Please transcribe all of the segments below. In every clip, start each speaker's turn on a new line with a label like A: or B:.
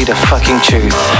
A: see the fucking truth.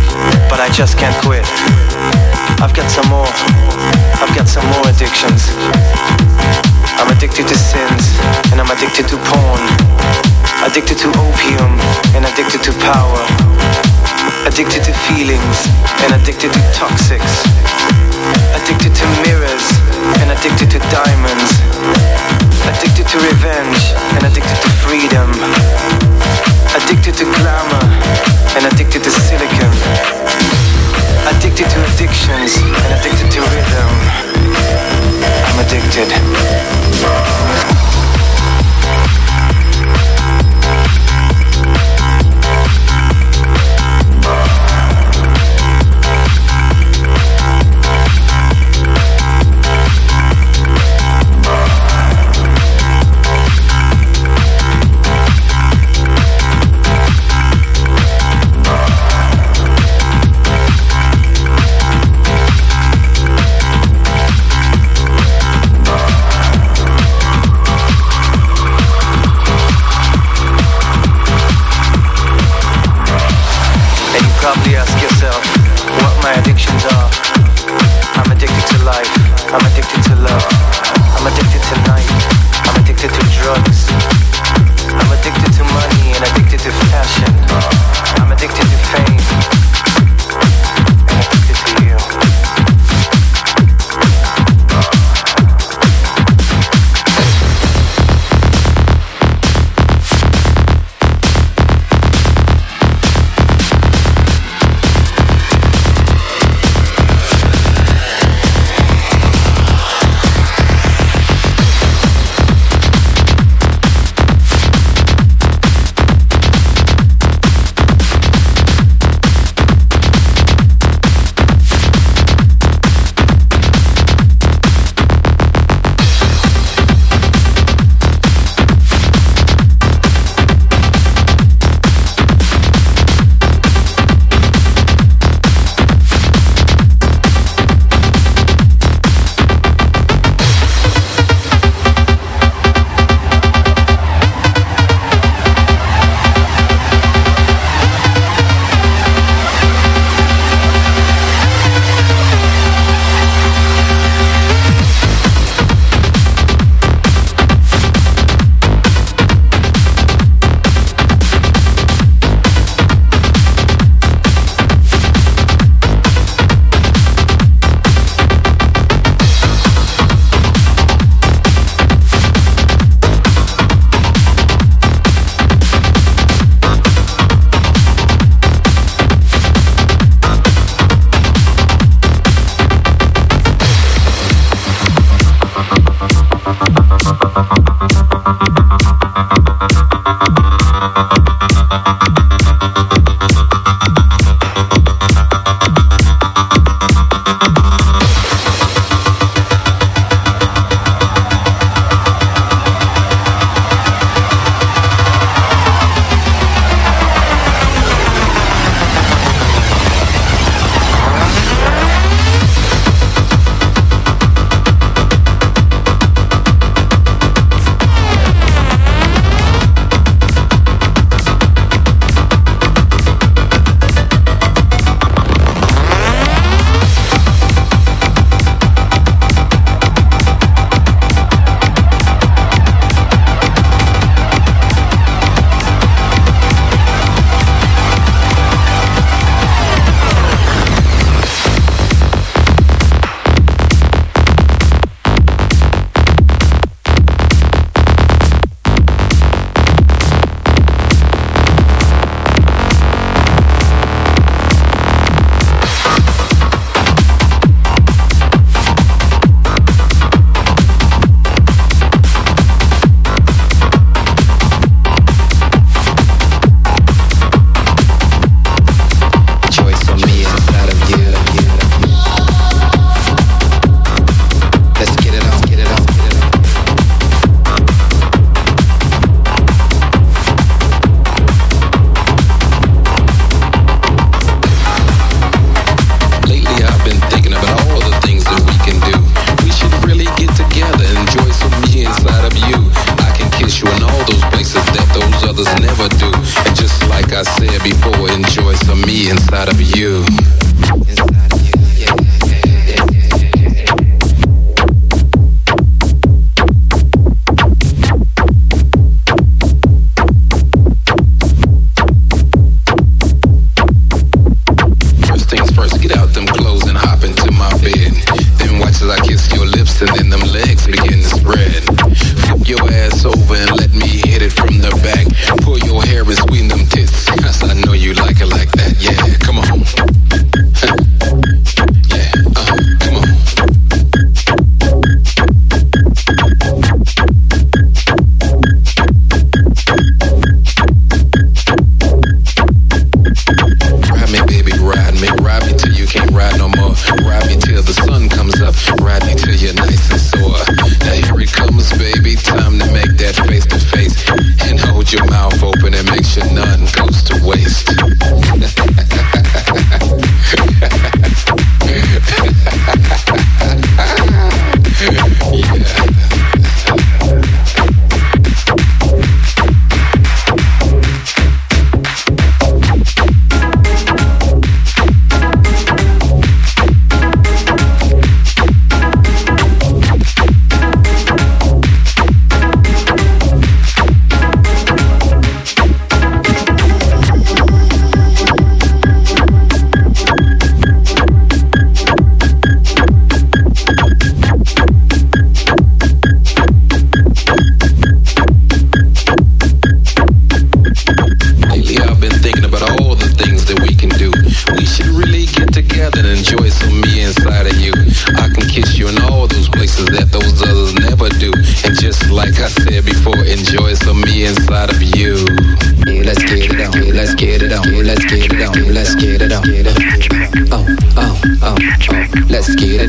A: But I just can't quit. I've got some more. I've got some more addictions. I'm addicted to sins and I'm addicted to porn. Addicted to opium and addicted to power. Addicted to feelings and addicted to toxics. Addicted to mirrors and addicted to diamonds. Addicted to revenge and addicted to freedom. Addicted to glamour and addicted to silicon. Addicted to addictions and addicted to rhythm. I'm addicted. I'm addicted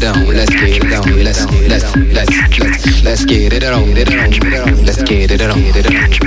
B: down, let's get it on. let's let's let's let's let's get it on, let's get it on, let's get it on.